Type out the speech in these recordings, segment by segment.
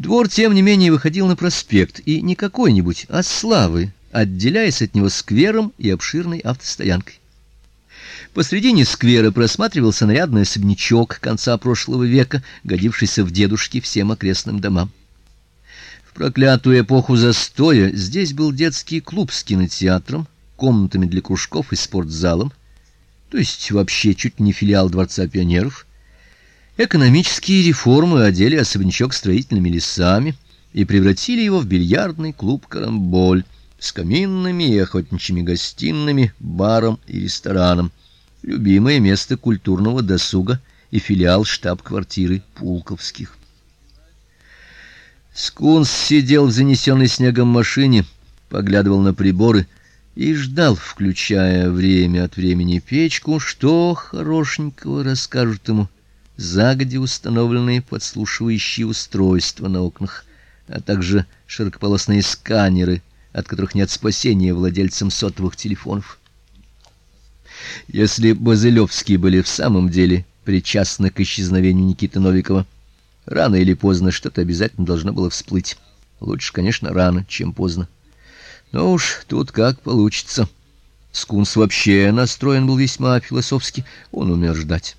Двор, тем не менее, выходил на проспект, и не какой-нибудь, а славы, отделяясь от него сквером и обширной автостоянкой. Посредине сквера просматривался нарядный особнячок конца прошлого века, годившийся в дедушке всем окрестным домам. В проклятую эпоху застоя здесь был детский клуб с кинотеатром, комнатами для кружков и спортзалом, то есть вообще чуть не филиал Дворца пионеров. Экономические реформы одели особнячок строительными лесами и превратили его в бильярдный клуб Карамболь с каминными и охотничьими гостиными, баром и рестораном. Любимое место культурного досуга и филиал штаб-квартиры Пулковских. Скунс сидел в занесенной снегом машине, поглядывал на приборы и ждал, включая время от времени печку, что хорошенького расскажут ему загоди установленные подслушивающие устройства на окнах, а также широкополосные сканеры, от которых нет спасения владельцам сотовых телефонов. Если Базылевские были в самом деле причастны к исчезновению Никиты Новикова, рано или поздно что-то обязательно должно было всплыть. Лучше, конечно, рано, чем поздно. Но уж тут как получится. Скунс вообще настроен был весьма философски, он умел ждать.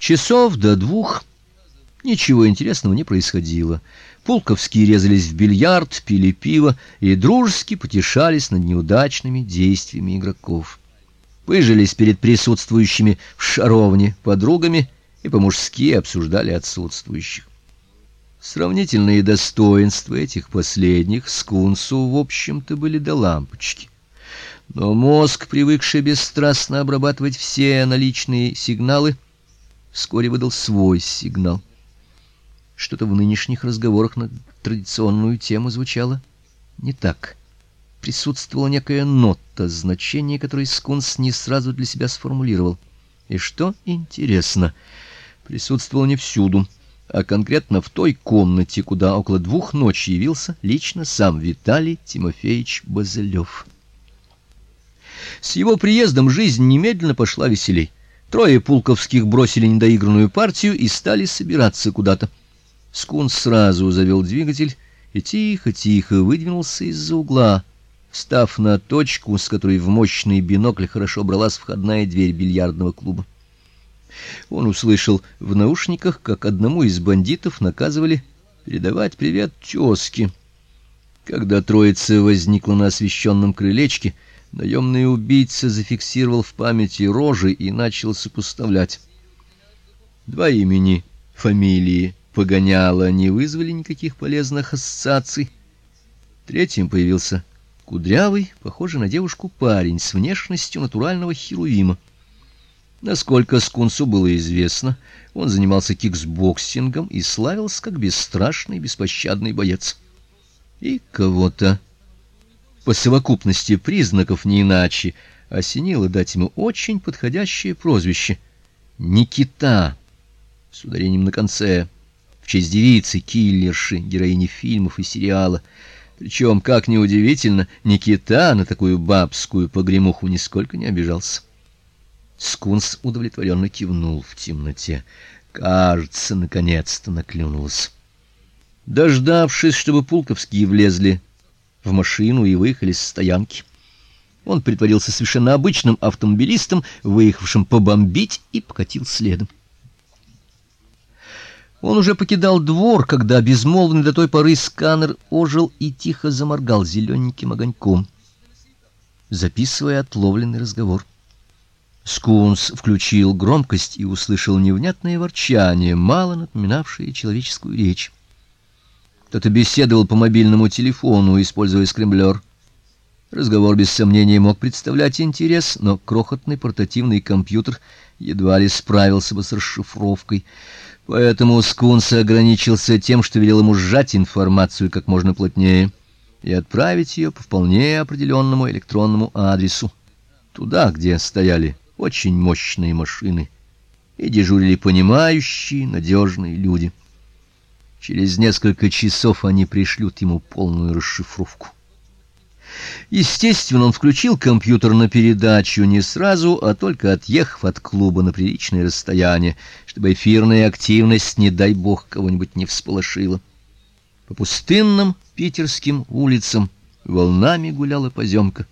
Часов до двух ничего интересного не происходило. Пулковские резались в бильярд, пили пиво и дружески потешались над неудачными действиями игроков. Выжились перед присутствующими в шаровне подругами и по-мужски обсуждали отсутствующих. Сравнительные достоинства этих последних скунсу, в общем-то, были до лампочки. Но мозг, привыкший бесстрастно обрабатывать все наличные сигналы, вскоре выдал свой сигнал. Что-то в нынешних разговорах на традиционную тему звучало не так. Присутствовала некая нота, значение которой Скунс не сразу для себя сформулировал. И что интересно, присутствовало не всюду, а конкретно в той комнате, куда около двух ночи явился лично сам Виталий Тимофеевич Базелёв. С его приездом жизнь немедленно пошла веселей. Трое пулковских бросили недоигранную партию и стали собираться куда-то. Скун сразу завел двигатель и тихо-тихо выдвинулся из-за угла, став на точку, с которой в мощный бинокль хорошо бралась входная дверь бильярдного клуба. Он услышал в наушниках, как одному из бандитов наказывали передавать привет тёзке. Когда троица возникла на освещенном крылечке, Наемный убийца зафиксировал в памяти рожи и начал сопоставлять. Два имени, фамилии Погоняло не вызвали никаких полезных ассоциаций. Третьим появился кудрявый, похожий на девушку парень с внешностью натурального херувима. Насколько Скунсу было известно, он занимался киксбоксингом и славился как бесстрашный, беспощадный боец. И кого-то по совокупности признаков не иначе осенило дать ему очень подходящее прозвище Никита с ударением на конце в честь девицы киллерши, героини фильмов и сериала. Причем, как ни удивительно, Никита на такую бабскую погремуху нисколько не обижался. Скунс удовлетворенно кивнул в темноте. Кажется, наконец-то наклюнулся. Дождавшись, чтобы пулковские влезли в машину и выехали с стоянки. Он притворился совершенно обычным автомобилистом, выехавшим побомбить, и покатил следом. Он уже покидал двор, когда безмолвный до той поры сканер ожил и тихо заморгал зелененьким огоньком, записывая отловленный разговор. Скунс включил громкость и услышал невнятное ворчание, мало напоминавшее человеческую речь. Кто-то беседовал по мобильному телефону, используя скремблер. Разговор без сомнения мог представлять интерес, но крохотный портативный компьютер едва ли справился бы с расшифровкой. Поэтому Скунс ограничился тем, что велел ему сжать информацию как можно плотнее и отправить ее по вполне определенному электронному адресу, туда, где стояли очень мощные машины и дежурили понимающие, надежные люди. Через несколько часов они пришлют ему полную расшифровку. Естественно, он включил компьютер на передачу не сразу, а только отъехав от клуба на приличное расстояние, чтобы эфирная активность, не дай бог, кого-нибудь не всполошила. По пустынным питерским улицам волнами гуляла поземка.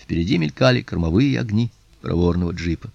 Впереди мелькали кормовые огни проворного джипа.